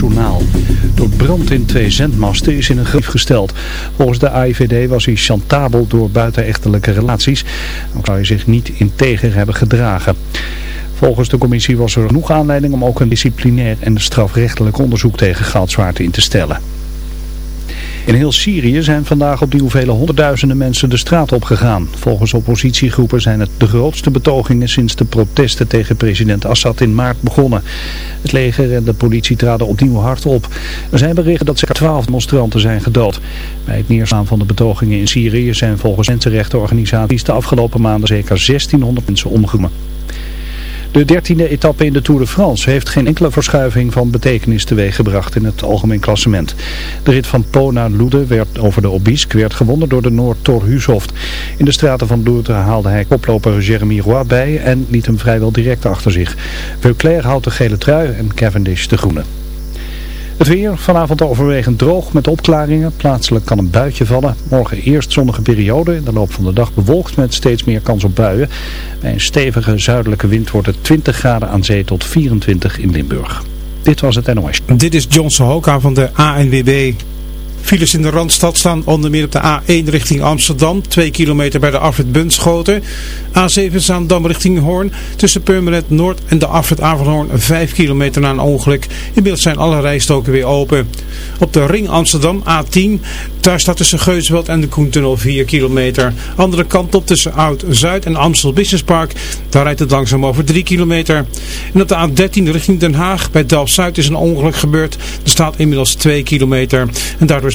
NOS-journaal. Door brand in twee zendmasten is in een grief gesteld. Volgens de AIVD was hij chantabel door buitenechtelijke relaties. Dan zou hij zich niet integer hebben gedragen. Volgens de commissie was er genoeg aanleiding om ook een disciplinair en strafrechtelijk onderzoek tegen Goudswaard in te stellen. In heel Syrië zijn vandaag opnieuw vele honderdduizenden mensen de straat op gegaan. Volgens oppositiegroepen zijn het de grootste betogingen sinds de protesten tegen president Assad in maart begonnen. Het leger en de politie traden opnieuw hard op. Er zijn berichten dat zeker twaalf demonstranten zijn gedood. Bij het neerslaan van de betogingen in Syrië zijn volgens mensenrechtenorganisaties de afgelopen maanden zeker 1600 mensen omgekomen. De dertiende etappe in de Tour de France heeft geen enkele verschuiving van betekenis teweeggebracht in het algemeen klassement. De rit van Po naar Loede werd over de Obisk werd gewonnen door de Noord Thor Hushoft. In de straten van Loede haalde hij koploper Jeremy Roy bij en liet hem vrijwel direct achter zich. Veuclair houdt de gele trui en Cavendish de groene. Het weer vanavond overwegend droog met opklaringen. Plaatselijk kan een buitje vallen. Morgen eerst zonnige periode. In de loop van de dag bewolkt met steeds meer kans op buien. Bij een stevige zuidelijke wind wordt het 20 graden aan zee tot 24 in Limburg. Dit was het NOS. Dit is Johnson Hoka van de ANWB. Files in de Randstad staan onder meer op de A1 richting Amsterdam, 2 kilometer bij de afrit Bunschoten. A7 Zaandam richting Hoorn, tussen Purmerend Noord en de afrit Avanhoorn 5 kilometer na een ongeluk. Inmiddels zijn alle rijstoken weer open. Op de ring Amsterdam A10, daar staat tussen Geusveld en de Koentunnel 4 kilometer. Andere kant op tussen Oud-Zuid en Amstel Business Park, daar rijdt het langzaam over 3 kilometer. En op de A13 richting Den Haag, bij Delft-Zuid is een ongeluk gebeurd. Er staat inmiddels 2 kilometer en daardoor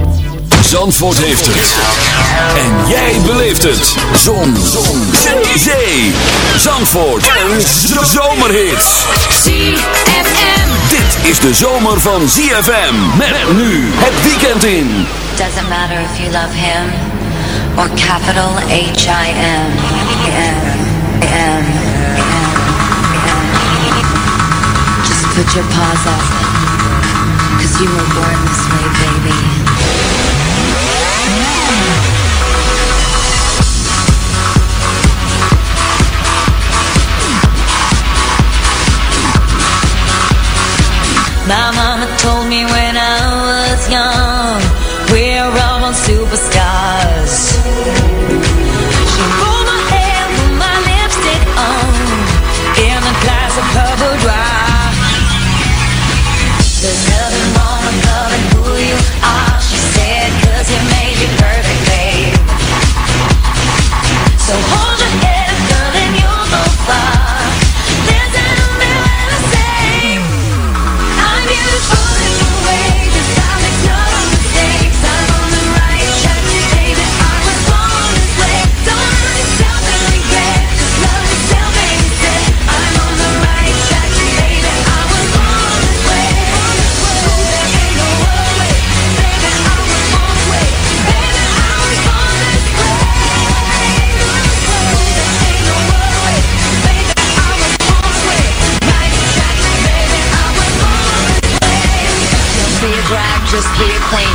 Zandvoort heeft het. En jij beleeft het. Zon. Zon. Zee. Zandvoort. En zomerhits. ZFM. Dit is de zomer van ZFM. Met nu het weekend in. Doesn't matter if you love him or capital H-I-M. M. Just put your paws up. Cause you were born this way, baby. Me when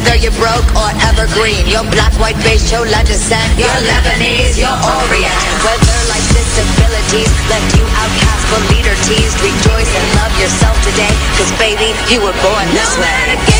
whether you're broke or evergreen. your black, white, beige, chola descent. your Lebanese, your Orient. Whether life's disabilities left you outcast but leader teased, rejoice and love yourself today. Cause baby, you were born this way.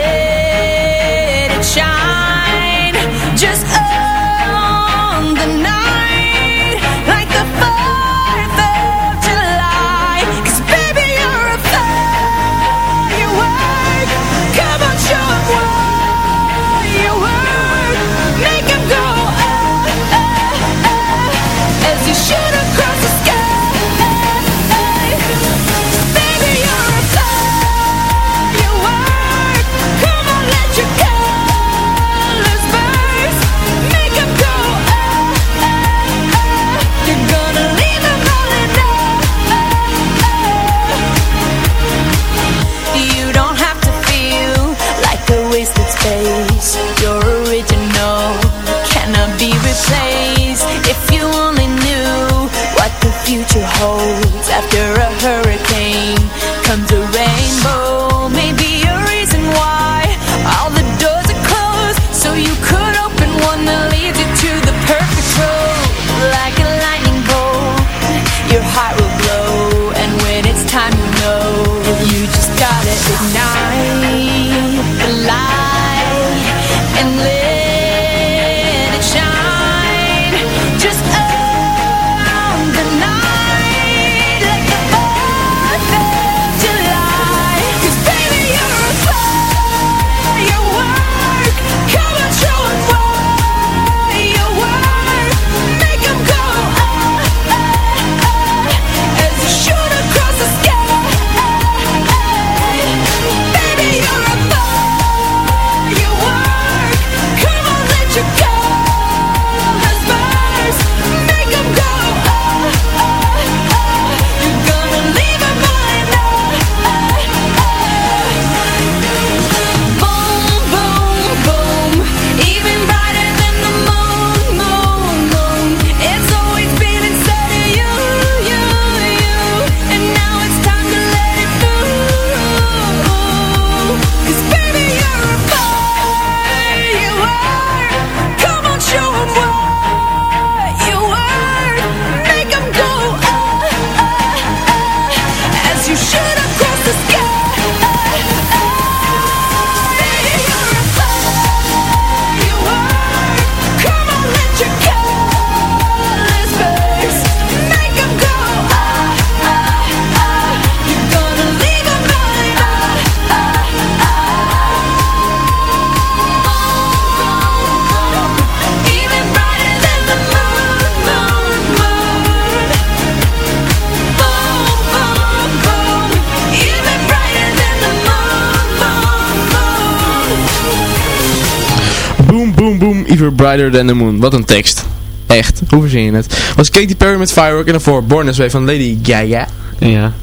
boom, even brighter than the moon. Wat een tekst. Echt, hoe verzin je het? Was Katy Perry met Firework en daarvoor Born This Way van Lady Gaga. Ja.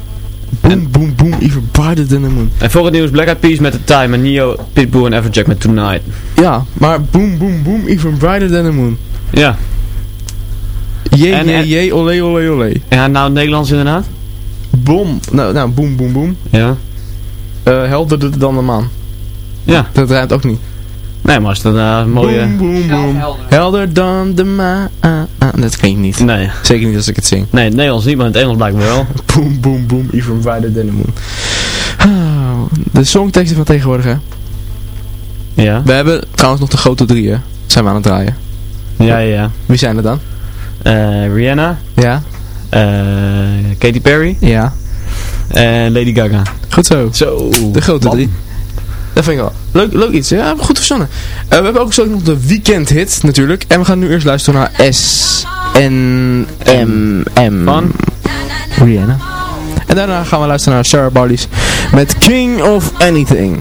Boom, boom, boom, even brighter than the moon. En voor het nieuws Black Eyed Peas met The Time en Neo, Pitbull en Everjack met Tonight. Ja, maar boom, boom, boom, even brighter than the moon. Ja. Jee, En- jee, en- jee, olé, olé, olé. Ja, nou het Nederlands inderdaad. Bom, nou, nou, boom, boom, boom. Ja. Eh helderder dan de maan. Ja. Dat rijmt ook niet. Nee, maar is dat eh, een mooie... Boom, boom, boom. Helder dan de maan. Dat klinkt niet. Nee. Zeker niet als ik het zing. Nee, het Nederlands niet, maar in het Engels blijkt me wel. Boom, boom, boom, even brighter than the moon. Ah, De songteksten van tegenwoordig, hè. Ja. We hebben trouwens nog de grote drie, hè. Zijn we aan het draaien. Ja, ja, ja. Wie zijn er dan? Eh, Rihanna, Ja? eh, Katy Perry Ja. en Lady Gaga. Goed zo. Zo. De grote drie. Dat vind ik wel. Leuk, leuk iets. Ja, goed verzonnen. Eh, we hebben ook zo nog de weekend hit natuurlijk. En we gaan nu eerst luisteren naar S. N. M. M. Van? Rihanna. En daarna gaan we luisteren naar Sarah Barley's met King of Anything.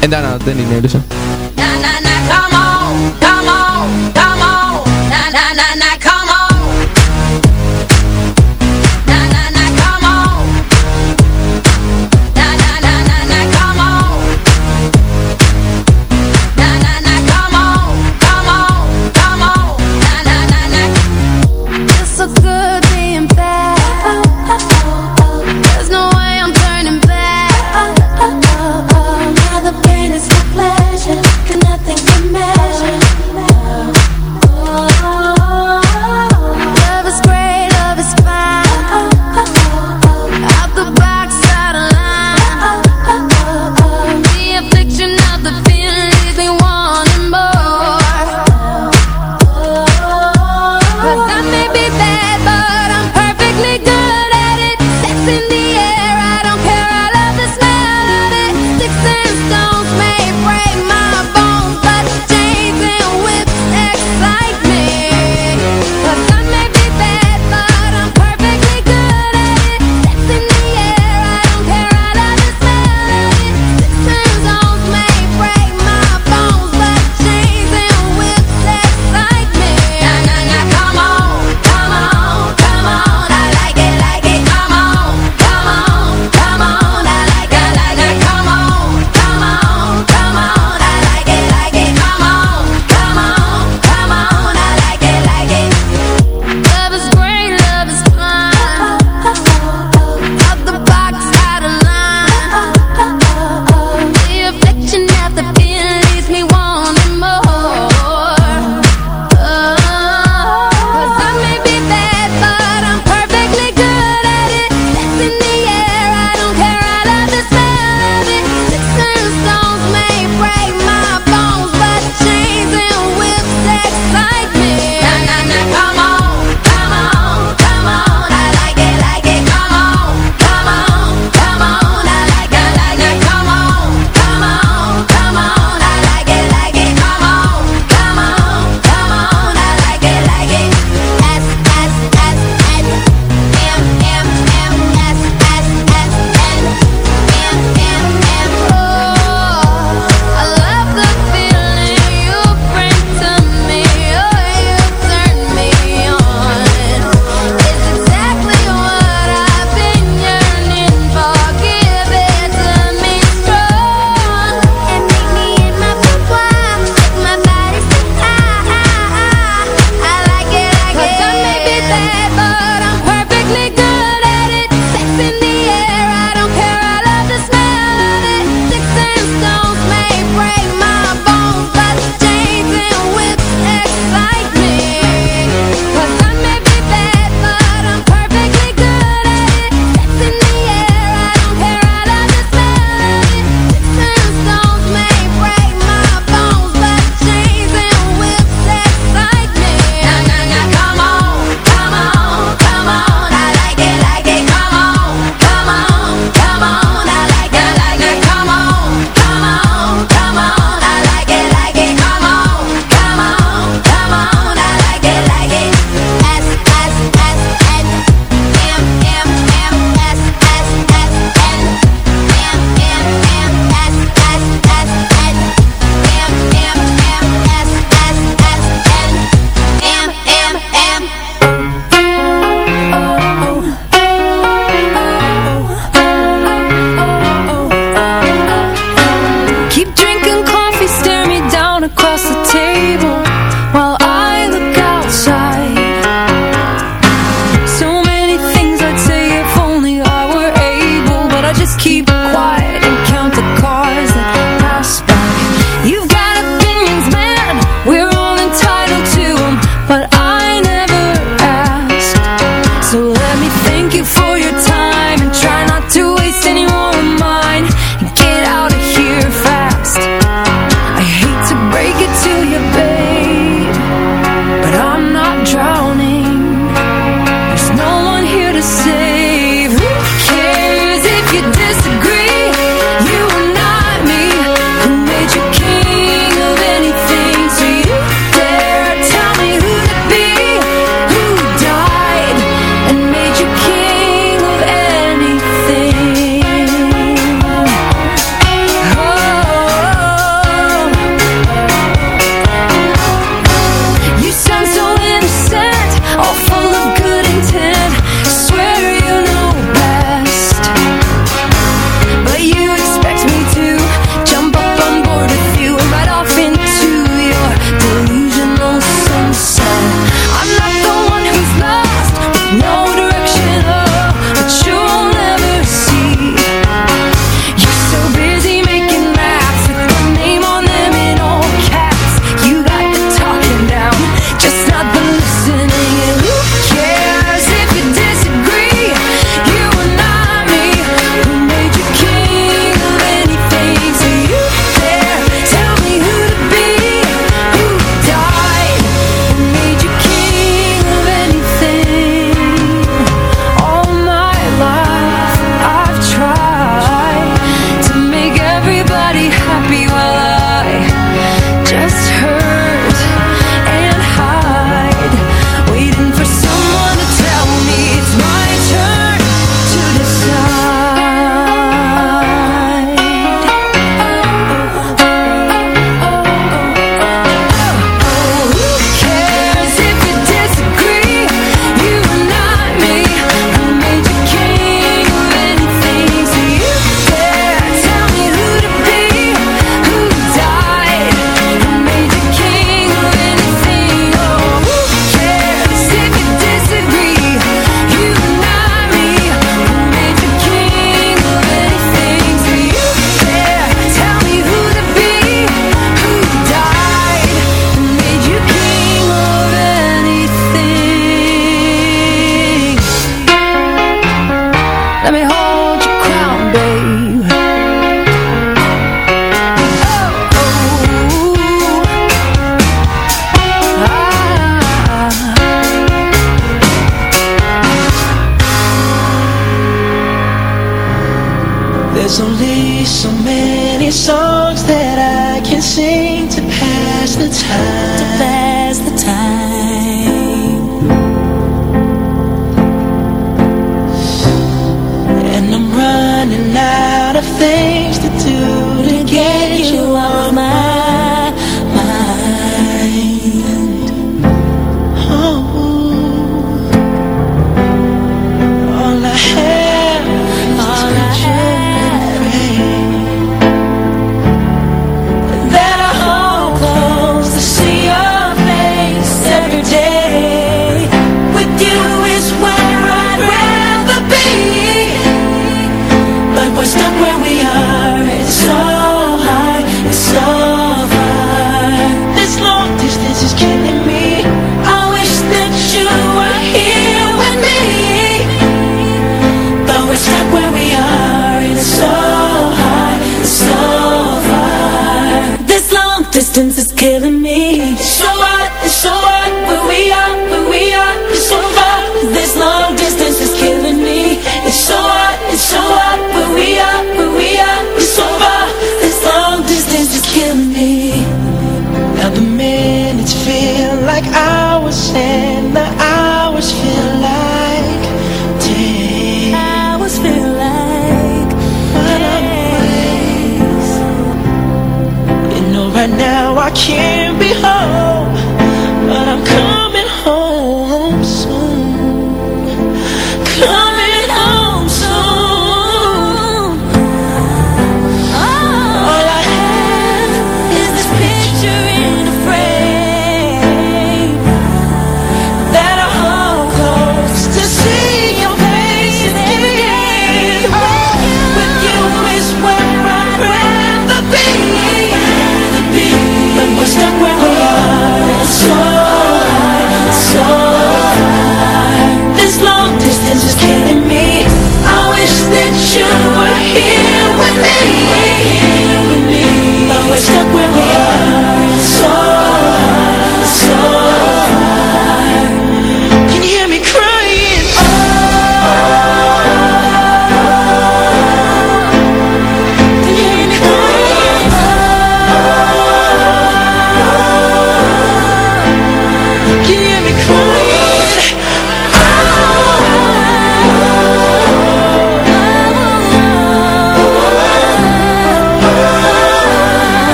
En daarna Danny Nedersen. Na na na, come on, come on, come on.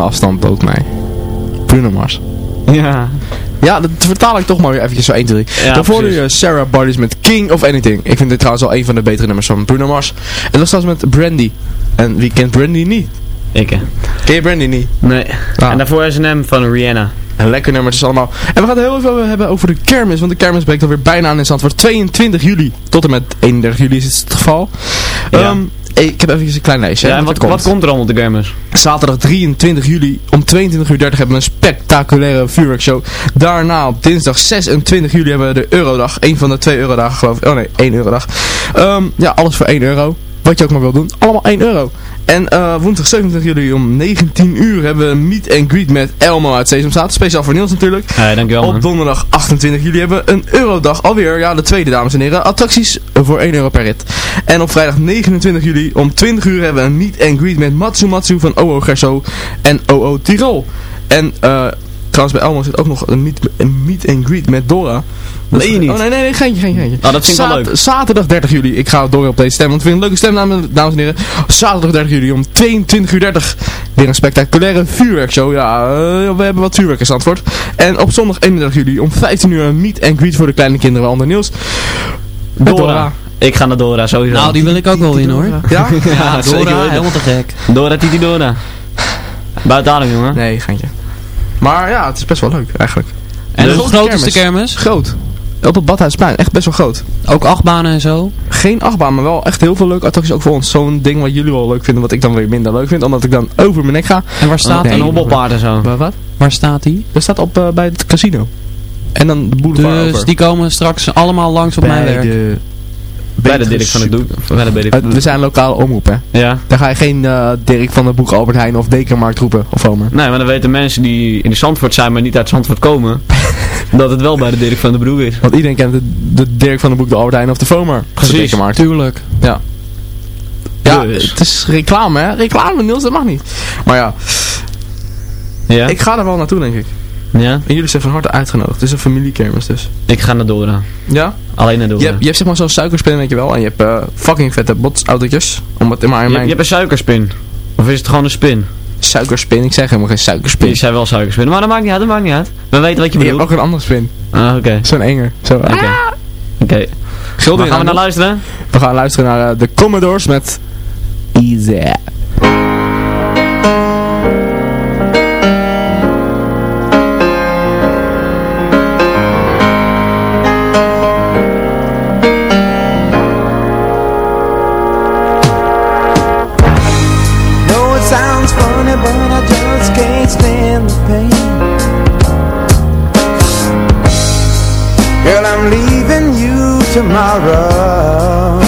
Lange afstand ook mij. Bruno Mars. Ja. Ja, dat vertaal ik toch maar weer eventjes zo 1, 2, 3. Ja, Daarvoor nu Sarah Bodies met King of Anything. Ik vind dit trouwens al een van de betere nummers van Bruno Mars. En dat was met Brandy. En wie kent Brandy niet? Ik hè. Ken je Brandy niet? Nee. Ah. En daarvoor S&M van Rihanna. Een lekker nummer, het is allemaal. En we gaan het heel even hebben over de kermis. Want de kermis breekt alweer bijna aan in Zandvoort. 22 juli. Tot en met 31 juli is het geval. Ja. Ehm, ik heb even een klein lijstje. Ja, en wat, wat komt er allemaal op de gamers? Zaterdag 23 juli om 22.30 uur hebben we een spectaculaire vuurwerkshow. Daarna op dinsdag 26 juli hebben we de Eurodag. Een van de twee Eurodagen geloof ik. Oh nee, 1 Eurodag. Ehm, ja, alles voor 1 euro. Wat je ook maar wil doen. Allemaal 1 euro. En eh, woensdag 27 juli om 19 uur hebben we een meet and greet met Elmo uit Sesamstraat. Speciaal voor Niels natuurlijk. Ja, dankjewel Op man. donderdag 28 juli hebben we een Eurodag. Alweer, ja, de tweede dames en heren. Attracties voor 1 euro per rit. En op vrijdag 29 juli om 20 uur hebben we een meet and greet met Matsu Matsu van OO Gerso en OO Tirol. En eh, trouwens bij Elmo zit ook nog een meet, een meet and greet met Dora. Meen je niet? Oh nee, nee, nee, geintje, geintje, geintje. Oh, dat vind ik wel leuk. Zaterdag 30 juli. Ik ga door op deze stem, want ik vind het een leuke stem, dames dames en heren. Zaterdag 30 juli om 22 uur 30. Weer een spectaculaire vuurwerkshow. Ja, eh, we hebben wat vuurwerk in Zandvoort. En op zondag 31 juli om 15 uur een meet and greet voor de kleine kinderen, waaronder Niels. Met Dora. Ik ga naar Dora, sowieso. Nou, die wil ik ook wel in hoor. Ja? Dora, helemaal te gek. Dora, Titi Dora. Buiten adem, jongen. Nee, geintje. Maar ja, het is best wel leuk, eigenlijk. En Dus hoe groot is de kermis? Groot. Op het Badhuisplein, echt best wel groot. Ook achtbanen en zo? Geen achtbaan, maar wel echt heel veel leuke attracties ook voor ons. Zo'n ding wat jullie wel leuk vinden, wat ik dan weer minder leuk vind, omdat ik dan over mijn nek ga. En waar staat Een die? hobbelpaard en zo. Wa- Wat? Waar staat die? Dat staat op eh, bij het casino. En dan de boulevard Dus over. die komen straks allemaal langs op mijn bij werk. de... Bij de Dirk van de Doek. Bij de Dirk van de we zijn lokale omroep, hè. Ja. Daar ga je geen eh, Dirk van de Boek Albert Heijn of Dekenmarkt roepen, of Homer. Nee, maar dan weten mensen die in de Zandvoort zijn, maar niet uit Zandvoort komen, dat het wel bij de Dirk van de Broek is. Want iedereen kent de, de Dirk van de Boek, de Albert Heijn of de de Precies. Dekenmarkt. Tuurlijk. Ja. Ja, Dus. het is reclame, hè. Reclame, Niels, dat mag niet. Maar ja, Ja? ik ga er wel naartoe, denk ik. Ja? En jullie zijn van harte uitgenodigd. Het is een familiekermis dus. Ik ga naar Dora. Ja? Alleen naar Dora. Je hebt, je hebt zeg maar zo'n suikerspin, weet je wel. En je hebt eh, fucking vette botsautootjes. Om het maar in Je, mijn je hebt een suikerspin. Of is het gewoon een spin? suikerspin. Ik zeg helemaal geen suikerspin. Die zijn wel suikerspin. Maar dat maakt niet uit, dat maakt niet uit. We weten wat je Je hebt bedoelt. ook een andere spin. Ah, oké. Zo'n enger. Zo. Oké. Ah. Oké. Schilder Waar gaan we naar luisteren? We gaan luisteren naar eh, de Commodores met Easy. Tomorrow.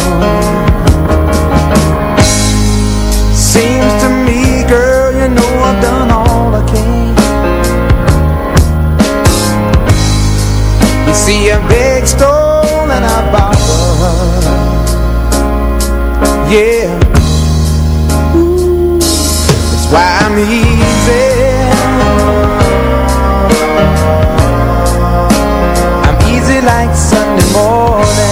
Seems to me, girl, you know I've done all I can. You see a big stone and I borrow. Yeah. That's why I'm easy. I'm easy like Sunday morning. corazones.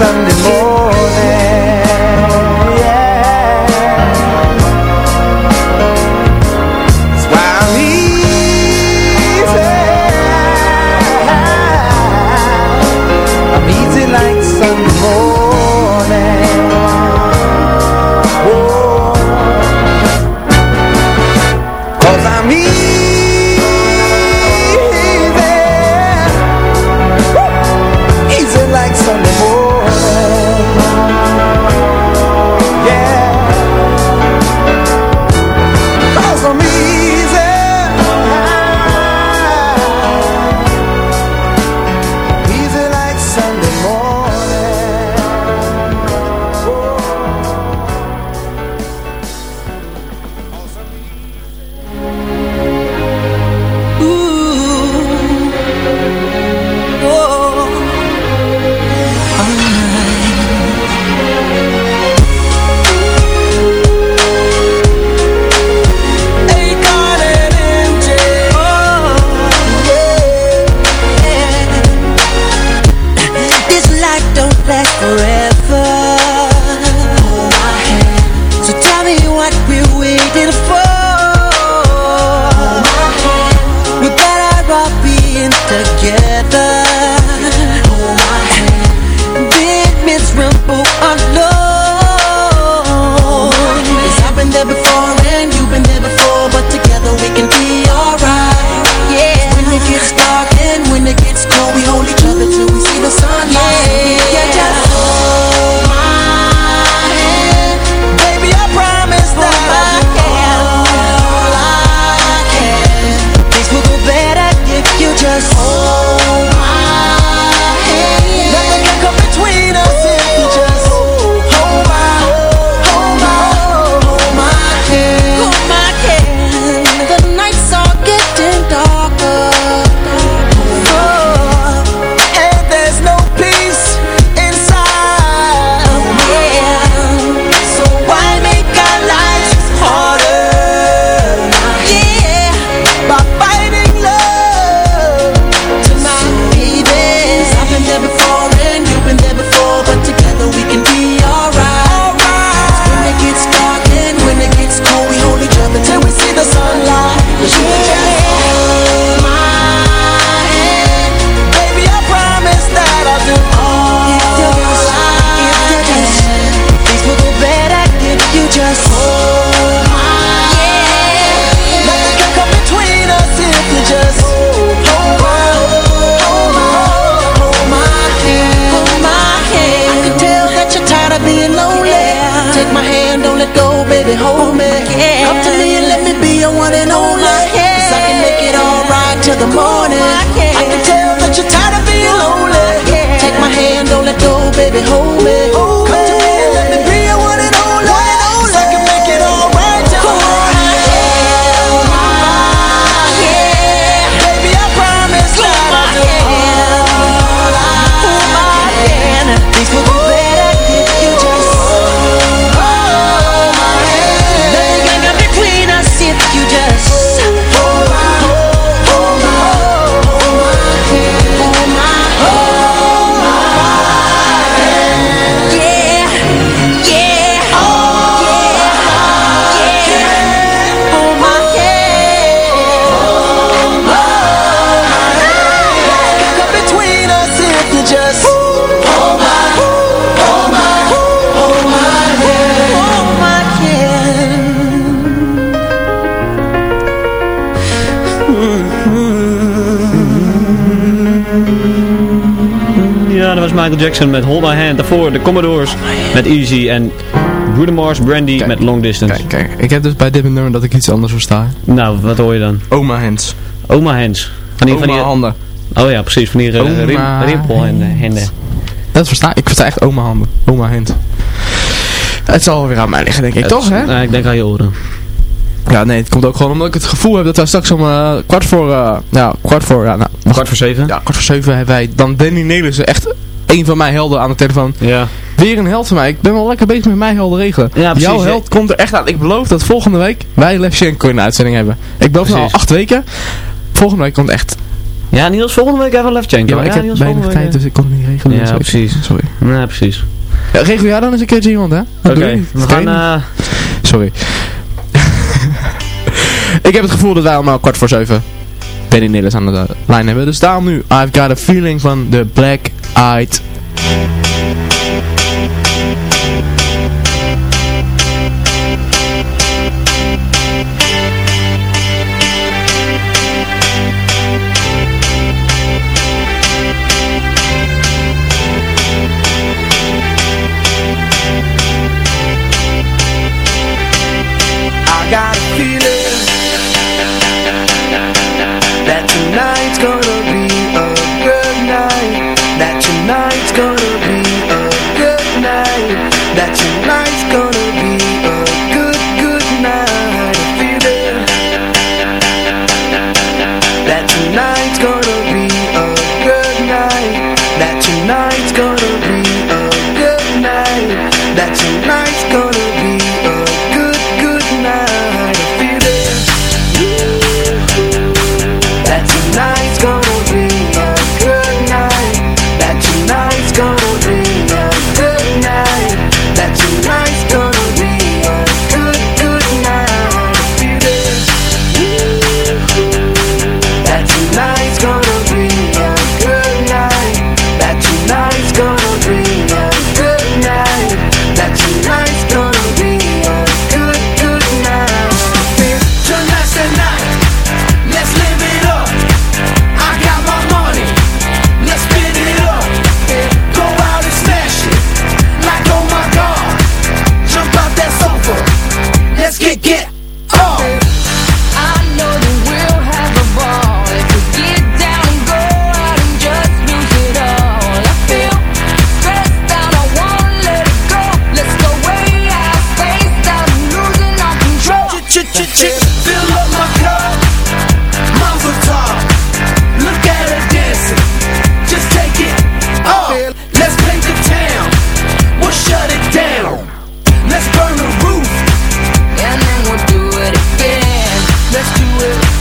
Sunday morning. Michael Jackson met Hold My Hand. Daarvoor de Commodores met Easy en Bruno Mars, Brandy met Long Distance. Kijk, kijk, ik heb dus bij dit nummer dat ik iets anders versta. Nou, wat hoor je dan? Oma hands. Oma hands. Van die, Oma van die, handen. Oh ja, precies. Van die uh, hands. rimpelhenden. Dat versta ik. versta echt oma handen. Oma hand. Het zal weer aan mij liggen, denk ik. Toch, hè? Ik denk aan je oren. Ja, nee, het komt ook gewoon omdat ik het gevoel heb dat wij straks om eh, kwart voor, eh, ja, kwart voor, ja, nou, Kwart voor zeven? ja, kwart voor zeven hebben wij dan Danny Nelissen, echt een van mijn helden aan de telefoon. Ja. Weer een held van mij. Ik ben wel lekker bezig met mijn helden regelen. Ja, precies. Jouw held komt er echt aan. Ik beloof dat volgende week wij Levchenko in de uitzending hebben. Ik beloof nou al Precies. acht weken. Volgende week komt echt. Ja, Niels, volgende week hebben we Levchenko. Ja, maar ik heb Niels, weinig volgende tijd, week, dus ik kon het niet regelen. Ja, Sorry. precies. Sorry. eh. Ja, precies. Ja, regel jij dan eens een keertje iemand, hè? Oké, we gaan... eh Sorry. ik heb het gevoel dat wij allemaal kwart voor zeven Danny Nillis aan de lijn hebben. Dus daarom nu I've Got a Feeling van de Black Eyed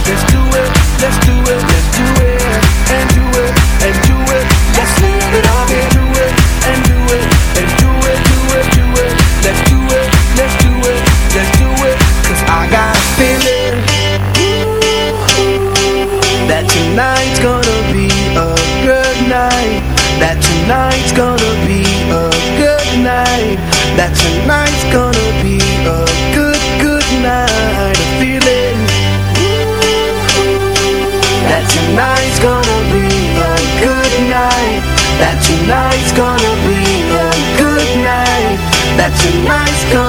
Let's do it. Let's do it. Let's do it. And do it. Tonight's gone.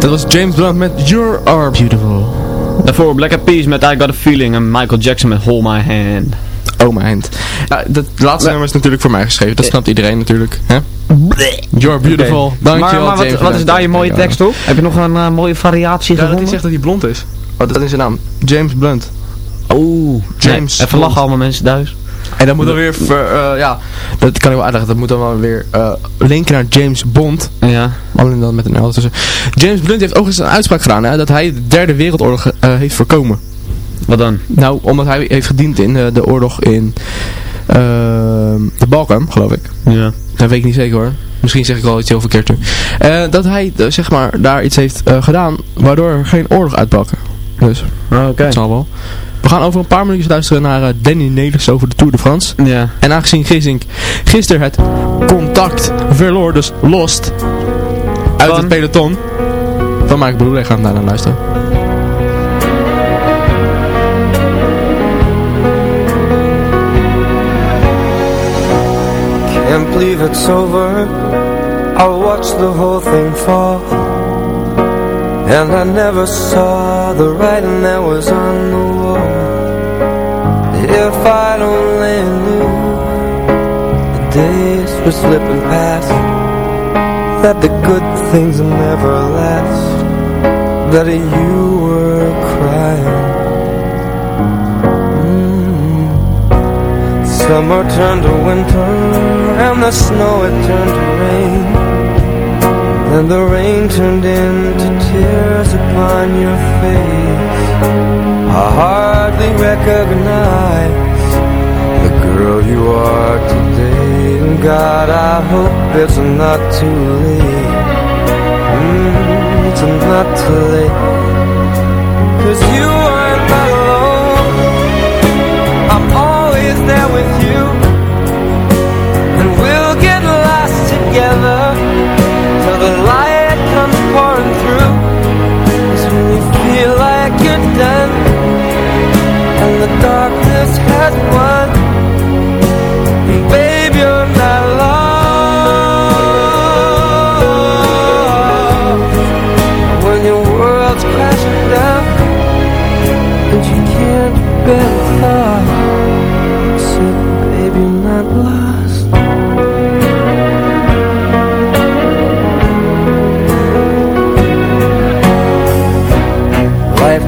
Dat was James Blunt met You Are Beautiful. Daarvoor Black Eyed Peas met I Got A Feeling en Michael Jackson met Hold My Hand. Oh my hand. Ja, dat laatste nummer is natuurlijk voor mij geschreven. Dat snapt iedereen natuurlijk. Hè? You're beautiful. Oké. Dankjewel Maar, maar James wat, wat is daar je mooie tekst op? Heb je nog een eh, mooie variatie Ja, dat hij gevonden? zegt dat hij blond is. Oh, dat is zijn naam. James Blunt. Oeh, James Nee, even lachen allemaal mensen thuis. En dat moet dan weer, ver- eh, ja, dat kan ik wel uitleggen. Dat moet dan wel weer eh, linken naar James Bond. Ja. Alleen dan met een L tussen. James Blunt heeft ook eens een uitspraak gedaan hè, dat hij de derde wereldoorlog eh, heeft voorkomen. Wat dan? Nou, omdat hij heeft gediend in de oorlog in eh, de Balkan, geloof ik. Ja. Dat weet ik niet zeker hoor. Misschien zeg ik wel iets heel verkeerd nu. Dat hij zeg maar daar iets heeft gedaan waardoor er geen oorlog uitbrak. Dus, Oké. dat zal wel. We gaan over een paar minuutjes luisteren naar eh, Danny Nelis over de Tour de France. Ja. En aangezien Gissink gisteren het contact verloor, dus lost, uit Van? het peloton, van Mike Broer, gaan we daarna luisteren. Can't believe it's over I watched the whole thing fall And I never saw the writing that was on the If I'd only knew The days were slipping past That the good things never last That you were crying. Mm. Summer turned to winter And the snow had turned to rain. And the rain turned into tears upon your face I hardly recognize the girl you are today. And God, I hope it's not too late. Mm, it's not too late. Cause you are not alone. I'm always there with you. And we'll get lost together till the light comes pouring through here like And the darkness has won. You're not lost. When your world's crashing down And you can't you're not lost.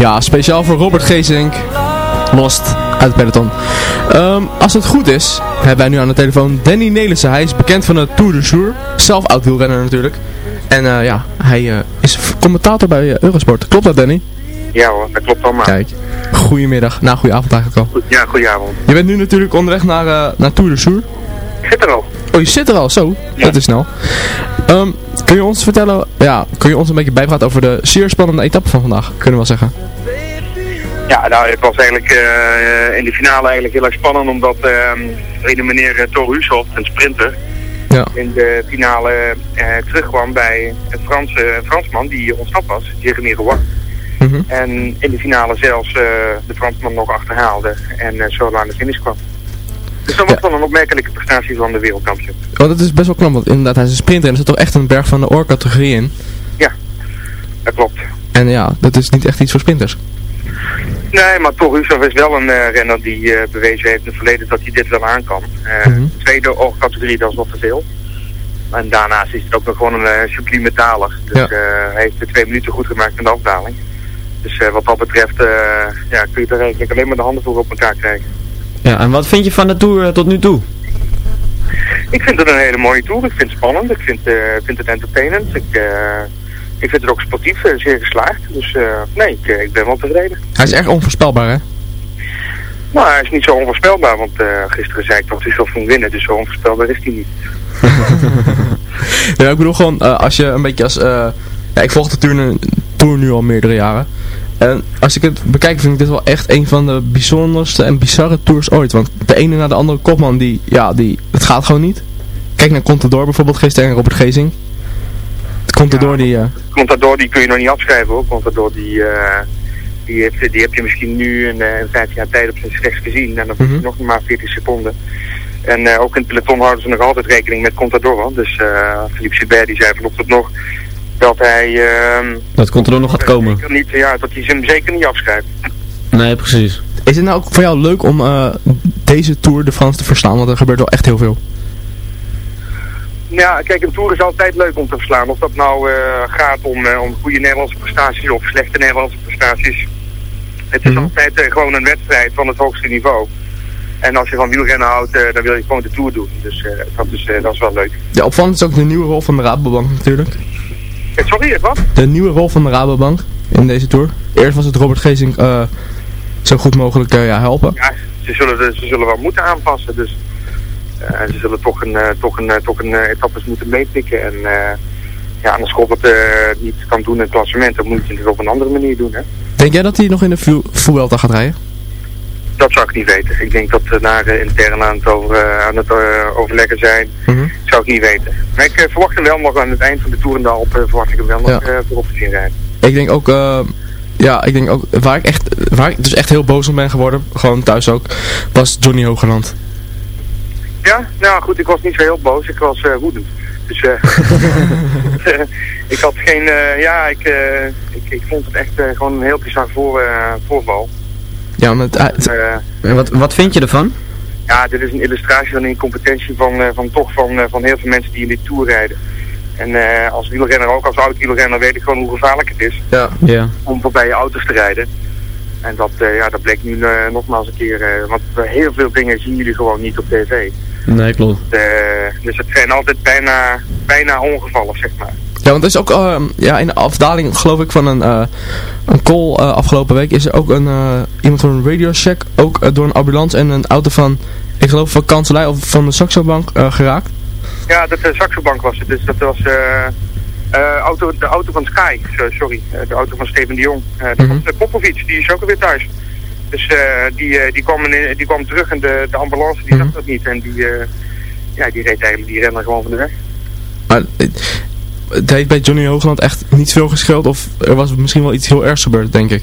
Ja, speciaal voor Robert Geesink. Lost uit het peloton. Ehm, als het goed is, hebben wij nu aan de telefoon Danny Nelissen. Hij is bekend van de Tour de Jour. Zelf oud wielrenner natuurlijk. En eh, ja, hij eh, is commentator bij eh, Eurosport. Klopt dat Danny? Ja hoor, dat klopt allemaal. Kijk, goedemiddag. Nou, goedenavond eigenlijk al. Ja, goedenavond. Je bent nu natuurlijk onderweg naar, naar Tour de Jour. Ik zit er al. Oh, je zit er al, zo. Dat is snel. Ehm, kun je ons vertellen, ja, kun je ons een beetje bijpraten over de zeer spannende etappe van vandaag, kunnen we wel zeggen. Ja, nou, het was eigenlijk eh, in de finale eigenlijk heel erg spannend, omdat ehm een meneer uh, Thor Hushoff, een sprinter, Ja. in de finale eh, terugkwam bij een Franse een Fransman die ontsnapt was, Jeremy Roy. Mhm. En in de finale zelfs de Fransman nog achterhaalde en zo aan de finish kwam. Dus dat was wel een opmerkelijke prestatie van de wereldkampioen. Oh, dat is best wel knap, want inderdaad, hij is een sprinter en er zit toch echt een berg van de oorcategorie in. Ja, dat klopt. En ja, dat is niet echt iets voor sprinters. Nee, maar toch Hushoff is wel een eh, renner die eh, bewezen heeft in het verleden dat hij dit wel aan kan. Mhm. Tweede oogcategorie, dat is nog te veel. En daarnaast is het ook nog gewoon een uh, metaler. Dus Ja. hij heeft de twee minuten goed gemaakt in de afdaling. Dus wat dat betreft ja, kun je er eigenlijk alleen maar de handen voor op elkaar krijgen. Ja, en wat vind je van de Tour eh, tot nu toe? Ik vind het een hele mooie tour. Ik vind het spannend. Ik vind, eh, vind het entertainend. Ik, eh, ik vind het ook sportief zeer geslaagd. Dus eh, nee, ik, ik ben wel tevreden. Hij is erg onvoorspelbaar, hè? Maar hij is niet zo onvoorspelbaar, want eh, gisteren zei ik dat hij zelf ging winnen, dus zo onvoorspelbaar is hij niet. Ja, ik bedoel gewoon, eh, als je een beetje als... eh, ja, ik volg de tour nu, tour nu al meerdere jaren. En als ik het bekijk, vind ik dit wel echt een van de bijzonderste en bizarre tours ooit. Want de ene na de andere kopman, die, ja, die, het gaat gewoon niet. Kijk naar Contador bijvoorbeeld gisteren en Robert Gezing. Contador die... eh, Contador die kun je nog niet afschrijven hoor. Contador die, eh, die, heeft, die heb je misschien nu een, eh, een 15 jaar tijd op zijn slechts gezien. En dan is het nog maar 40 seconden. En ook in het peloton houden ze nog altijd rekening met Contador. hoor. Dus Philippe Gilbert die zei vanochtend nog dat hij... ehm, Dat komt er ook nog gaat komen. niet, ja, dat hij hem zeker niet afschrijft. Nee, precies. Is het nou ook voor jou leuk om eh, deze Tour de France te verslaan? Want er gebeurt wel echt heel veel. Ja, kijk, een tour is altijd leuk om te verslaan. Of dat nou eh, gaat om, eh, om goede Nederlandse prestaties of slechte Nederlandse prestaties. Het is altijd eh, gewoon een wedstrijd van het hoogste niveau. En als je van wielrennen houdt, eh, dan wil je gewoon de tour doen. Dus eh, dat, is, eh, dat is wel leuk. Ja, opvallend is ook de nieuwe rol van de Rabobank natuurlijk. Eh, sorry, wat? De nieuwe rol van de Rabobank in deze Tour. Eerst was het Robert Gezing eh, zo goed mogelijk eh, ja, helpen. Ja, ze zullen, ze zullen wel moeten aanpassen. Dus ze zullen toch een, toch een, toch een etappes moeten meepikken. En ja, het eh, niet kan doen in het klassement, dan moet je het op een andere manier doen. Hè? Denk jij dat hij nog in de Vu- Vuelta gaat rijden? Dat zou ik niet weten. Ik denk dat we daar intern aan het, over, eh, aan het eh, overleggen zijn. Mhm. Zou ik niet weten. Maar ik eh, verwacht hem wel nog aan het eind van de Tour en de Alpen, verwacht ik hem wel nog Ja. voorop te zien rijden. Ik denk ook, ja, ik denk ook, waar ik echt, waar ik dus echt heel boos om ben geworden, gewoon thuis ook, was Johnny Hogeland. Ja, nou goed, ik was niet zo heel boos. Ik was eh, woedend. Dus eh, ik had geen, ja, ik, ik, ik vond het echt gewoon een heel bizar voor, voorval. Ja, met, hij- Eh, En wat, wat vind je ervan? ja, dit is een illustratie van de incompetentie van, eh, van toch van, eh, van heel veel mensen die in dit tour rijden. En eh, als wielrenner, ook als oud-wielrenner, weet ik gewoon hoe gevaarlijk het is Ja. Ja. om voorbij je auto's te rijden. En dat, eh, ja, dat bleek nu eh, nogmaals een keer, eh, want heel veel dingen zien jullie gewoon niet op tv. Nee, klopt. Eh, dus het zijn altijd bijna, bijna ongevallen, zeg maar. Ja, want er is ook eh, ja, in de afdaling, geloof ik, van een, eh, een call eh, afgelopen week is er ook een, eh, iemand van een radio check ook door een ambulance en een auto van, ik geloof van kanselij of van de Saxo-bank geraakt. Ja, dat de Saxo-bank was het. Dus dat was auto, de auto van Sky, so- sorry, de auto van Steven de Jong. Dat was uh, Popovic, die is ook alweer thuis. Dus die, die, kwam in, die kwam terug en de, de ambulance die zag dat niet. En die, ja, die reed eigenlijk die renner gewoon van de weg. Maar het, heeft bij Johnny Hoogland echt niet veel gescheeld of er was misschien wel iets heel ergs gebeurd, denk ik.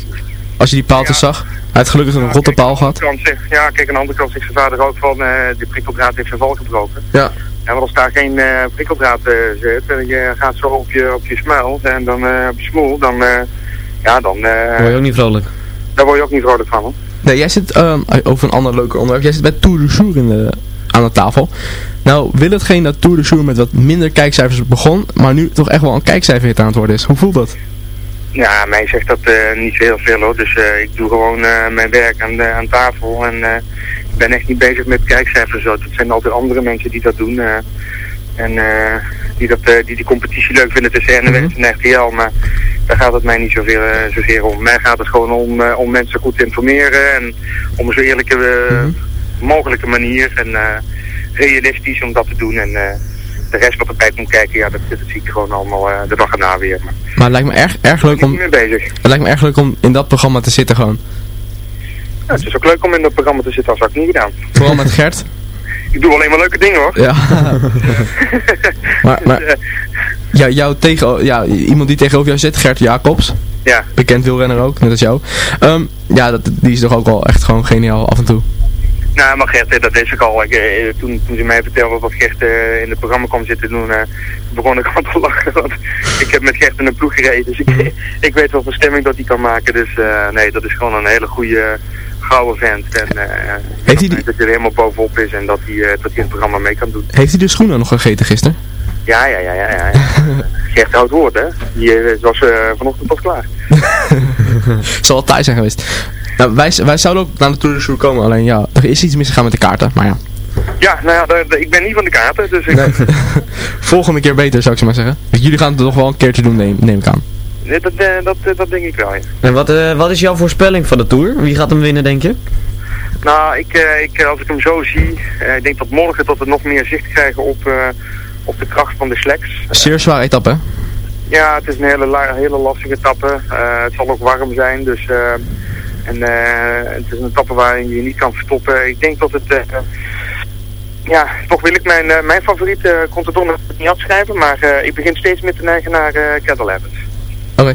Als je die paaltjes zag, hij had gelukkig een rotte paal gehad. Kant zegt, ja, kijk, aan de andere kant zegt zijn vader ook van, eh, de prikkeldraad heeft zijn val gebroken. Ja. Ja, want als daar geen eh, prikkeldraad eh, zit en je gaat zo op je, op je smuil en dan eh, op je smoel, dan, eh, ja, dan, eh, Word je ook niet vrolijk. daar word je ook niet vrolijk van. Hoor. Nee, jij zit, ehm, over een ander leuker onderwerp, jij zit bij Tour de Jour in de, aan de tafel. Nou, wil hetgeen dat Tour de Jour met wat minder kijkcijfers begon, maar nu toch echt wel een kijkcijferhit aan het worden is. Hoe voelt dat? Ja, mij zegt dat eh, niet zo heel veel hoor. Dus eh, ik doe gewoon eh, mijn werk aan, de- aan tafel en ik ben echt niet bezig met kijkcijfers. Zo. Het zijn altijd andere mensen die dat doen. en die, dat, eh, die die competitie leuk vinden tussen NWS en RTL. Maar daar gaat het mij niet zoveel, eh, zozeer om. Mij gaat het gewoon om, om mensen goed te informeren en om een zo eerlijke eh, mogelijke manier en eh, realistisch om dat te doen. En eh, de rest wat erbij komt kijken, ja, dat, dat zie ik gewoon allemaal eh, de dag erna weer. Maar Maar het lijkt me erg, erg leuk om, bezig. het lijkt me erg leuk om in dat programma te zitten gewoon. Ja, het is ook leuk om in dat programma te zitten, als had ik niet gedaan. Vooral met Gert. Ik doe alleen maar leuke dingen hoor. Ja. maar, maar ja, jou tegen, ja, iemand die tegenover jou zit, Gert Jacobs. Ja. Bekend wielrenner ook, net als jou. Ehm, ja, dat, die is toch ook wel echt gewoon geniaal af en toe. Nou, maar Gert, eh, dat is ook al. Ik, eh, toen, toen ze mij vertelde dat Gert eh, in het programma kwam zitten doen, eh, begon ik al te lachen. Want ik heb met Gert in een ploeg gereden, dus ik, ik weet wel voor stemming dat hij kan maken. Dus nee, dat is gewoon een hele goede, gouden vent. En eh Heeft hij dat hij er helemaal bovenop is en dat hij, dat hij in het programma mee kan doen. Heeft hij de schoenen nog gegeten gisteren? Ja, ja, ja, ja. ja. Gert houdt woord, hè. Die was vanochtend pas klaar. Zal wel thuis zijn geweest. Nou, wij, wij zouden ook naar de Tour de Jour komen, alleen ja, er is iets misgegaan met de kaarten, maar ja. Ja, nou ja, ik ben niet van de kaarten, dus ik... Nee. Volgende keer beter, zou ik zo maar zeggen. Jullie gaan het nog wel een keertje doen, neem, neem ik aan. Nee, dat, eh, dat, eh, dat denk ik wel, ja. En wat, eh, wat is jouw voorspelling van de Tour? Wie gaat hem winnen, denk je? Nou, ik, eh, ik, als ik hem zo zie, eh, ik denk dat morgen dat we nog meer zicht krijgen op, eh, op de kracht van de sleks. Zeer zware etappe, hè? Ja, het is een hele, la- hele lastige etappe. Eh, het zal ook warm zijn, dus... en eh, het is een etappe waarin je niet kan verstoppen. Ik denk dat het... eh, ja, toch wil ik mijn, eh, mijn favoriet uh, Contador niet afschrijven, maar ik begin steeds meer te neigen naar Kettle Evans. Oké,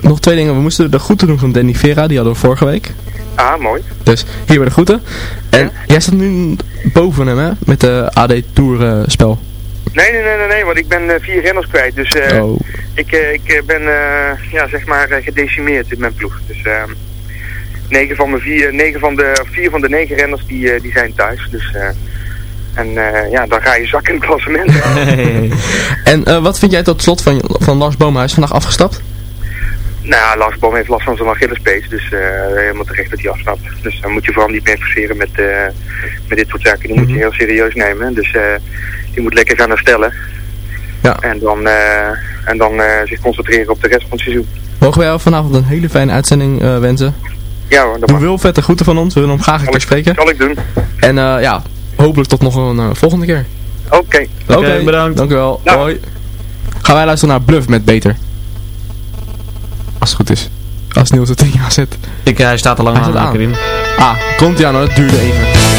nog twee dingen. We moesten de groeten doen van Danny Vera, die hadden we vorige week. Ah, mooi. Dus hier bij de groeten. En jij staat nu boven hem, hè? Met de AD Tour spel. Nee, nee, nee, nee, nee, want ik ben vier renners kwijt. Dus Oh. ik, ik ben, eh, ja, zeg maar, gedecimeerd in mijn ploeg. Dus negen van, mijn vier, negen van de, of vier van de negen renners die, eh, die zijn thuis. Dus, eh, en eh, ja, dan ga je zak in het klassement. En eh, wat vind jij tot slot van, van Lars Boom? Hij is vandaag afgestapt. nou, Lars Boom heeft last van zijn Achillespees, dus eh, helemaal terecht dat hij afstapt. Dus dan moet je vooral niet meer forceren met, eh, met dit soort zaken. Die moet je heel serieus nemen. Dus eh, die moet lekker gaan herstellen. Ja. En dan, eh, en dan eh, zich concentreren op de rest van het seizoen. Mogen wij jou vanavond een hele fijne uitzending eh, wensen? Ja hoor, dat Doe wel vette groeten van ons. We willen hem graag een keer spreken. Zal ik doen. En eh, ja, hopelijk tot nog een eh, volgende keer. Oké. Oké, bedankt. Dank u wel. Ja. Hoi. Gaan wij luisteren naar Bluff met Beter. Als het goed is. Als Niels het ding aanzet. Ik, hij staat al lang Hij aan, staat aan. Ah, komt hij aan hoor. Het duurde even.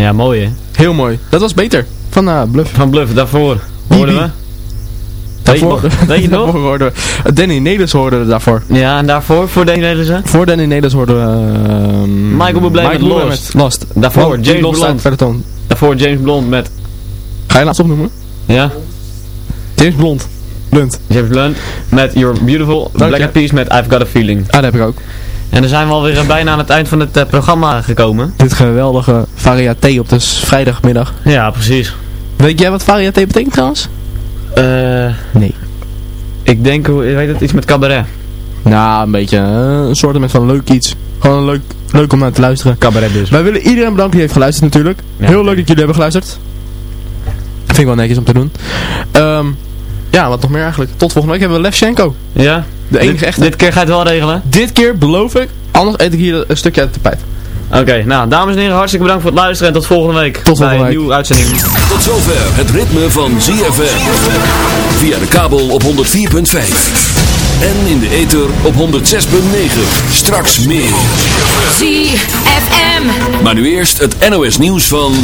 Ja, mooi hè. Heel mooi. Dat was beter. Van uh, Bluff. Van Bluff, daarvoor hoorden we. Daarvoor, Weet je nog? Weet je nog? daarvoor hoorden we. Danny Nelis hoorden we daarvoor. Ja, en daarvoor, voor Danny Nederlandse? Voor Danny Nelis hoorden we... ehm, Michael Bublé met Lost. met Lost. Daarvoor James Vertoon. Daarvoor James Blond met... Ga je laatst opnoemen? Ja? James Blond. Blunt. James Blunt met You're Beautiful. Dank Black. Eyed Peas met I've Got a Feeling. Ah, dat heb ik ook. En dan zijn we alweer eh, bijna aan het eind van het eh, programma gekomen. Dit geweldige variaté op de s- vrijdagmiddag. Ja, precies. Weet jij wat variaté betekent trouwens? Eh... Nee. ik denk, hoe weet het, iets met cabaret. Nou, een beetje eh, een soort van leuk iets. Gewoon leuk, leuk om naar te luisteren. Cabaret dus. Wij willen iedereen bedanken die heeft geluisterd natuurlijk. Ja. Heel leuk dat jullie hebben geluisterd. Vind ik wel netjes om te doen. Ehm, ja, wat nog meer eigenlijk. Tot volgende week hebben we Levchenko. Ja? De enige echte. Dit keer ga je het wel regelen? Dit keer beloof ik. Anders eet ik hier een stukje uit de tapijt. Oké, nou, dames en heren, hartstikke bedankt voor het luisteren en tot volgende week. Tot volgende bij week. een nieuwe uitzending. Tot zover het ritme van ZFM. Via de kabel op 104.5. En in de ether op 106.9. Straks meer. ZFM. Maar nu eerst het NOS nieuws van...